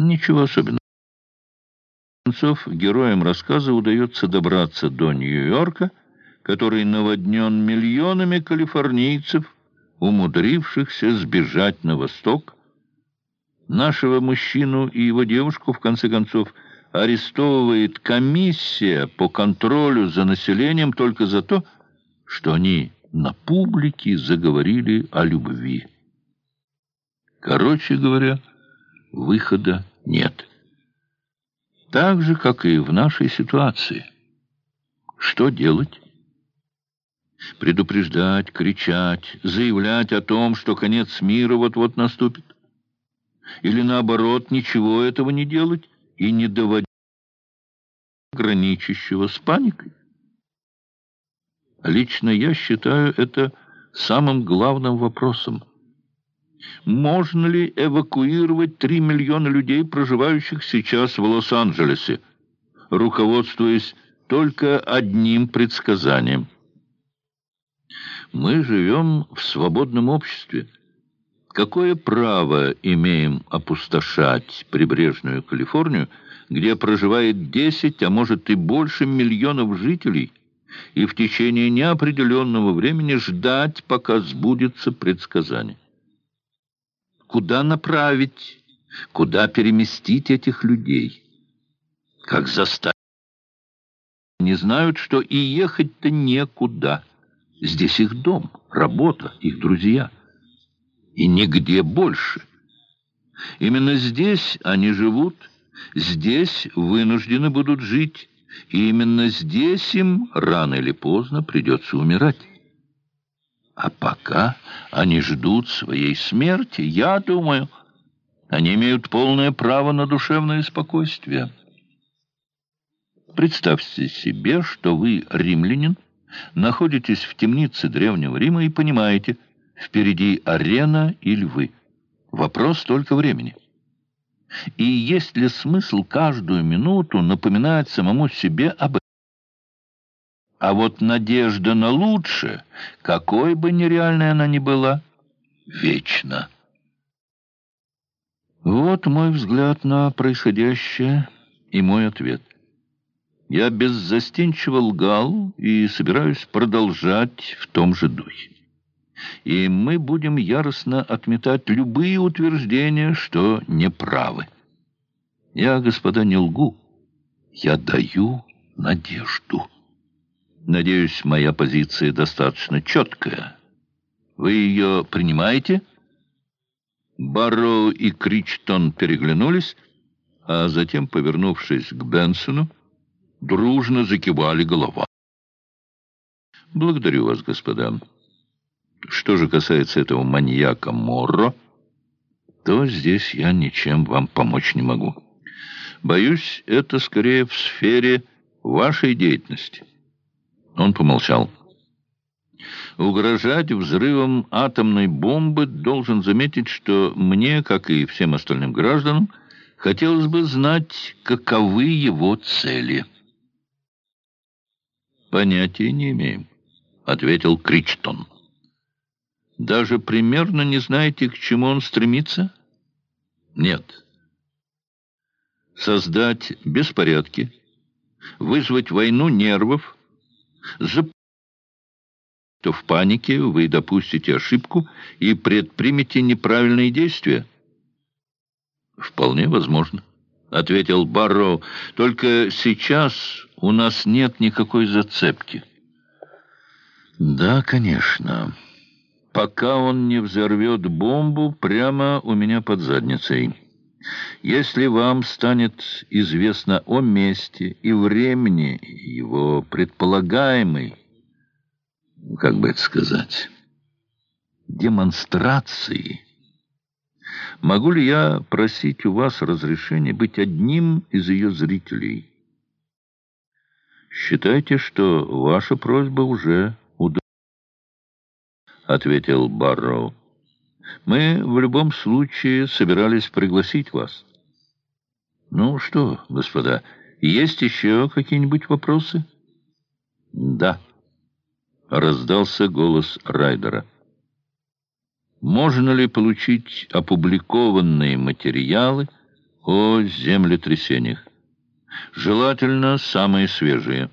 Ничего особенного. концов, героям рассказа удается добраться до Нью-Йорка, который наводнен миллионами калифорнийцев, умудрившихся сбежать на восток. Нашего мужчину и его девушку, в конце концов, арестовывает комиссия по контролю за населением только за то, что они на публике заговорили о любви. Короче говоря, выхода нет. Так же, как и в нашей ситуации. Что делать? Предупреждать, кричать, заявлять о том, что конец мира вот-вот наступит? Или наоборот, ничего этого не делать и не доводить граничащего с паникой? Лично я считаю это самым главным вопросом. Можно ли эвакуировать 3 миллиона людей, проживающих сейчас в Лос-Анджелесе, руководствуясь только одним предсказанием? Мы живем в свободном обществе. Какое право имеем опустошать прибрежную Калифорнию, где проживает 10, а может и больше миллионов жителей, и в течение неопределенного времени ждать, пока сбудется предсказание? Куда направить, куда переместить этих людей? Как заставить? Не знают, что и ехать-то некуда. Здесь их дом, работа, их друзья. И нигде больше. Именно здесь они живут, здесь вынуждены будут жить, и именно здесь им рано или поздно придется умирать. А пока они ждут своей смерти, я думаю, они имеют полное право на душевное спокойствие. Представьте себе, что вы римлянин, находитесь в темнице Древнего Рима и понимаете, впереди арена и львы. Вопрос только времени. И есть ли смысл каждую минуту напоминать самому себе об этом? А вот надежда на лучшее, какой бы нереальной она ни была, вечна. Вот мой взгляд на происходящее и мой ответ. Я беззастенчиво лгал и собираюсь продолжать в том же духе. И мы будем яростно отметать любые утверждения, что неправы. Я, господа, не лгу. Я даю надежду. Надеюсь, моя позиция достаточно четкая. Вы ее принимаете?» Барроу и Кричтон переглянулись, а затем, повернувшись к Бенсону, дружно закивали голова. «Благодарю вас, господа. Что же касается этого маньяка Морро, то здесь я ничем вам помочь не могу. Боюсь, это скорее в сфере вашей деятельности». Он помолчал. Угрожать взрывом атомной бомбы должен заметить, что мне, как и всем остальным гражданам, хотелось бы знать, каковы его цели. «Понятия не имеем», — ответил Кричтон. «Даже примерно не знаете, к чему он стремится?» «Нет». «Создать беспорядки, вызвать войну нервов, за то в панике вы допустите ошибку и предпримете неправильные действия? Вполне возможно, ответил Барроу. Только сейчас у нас нет никакой зацепки. Да, конечно. Пока он не взорвет бомбу прямо у меня под задницей. Если вам станет известно о месте и времени его предполагаемой, как бы это сказать, демонстрации, могу ли я просить у вас разрешения быть одним из ее зрителей? Считайте, что ваша просьба уже удовлетворена, ответил Барроу. Мы в любом случае собирались пригласить вас. Ну что, господа, есть еще какие-нибудь вопросы? Да. Раздался голос Райдера. Можно ли получить опубликованные материалы о землетрясениях. Желательно самые свежие.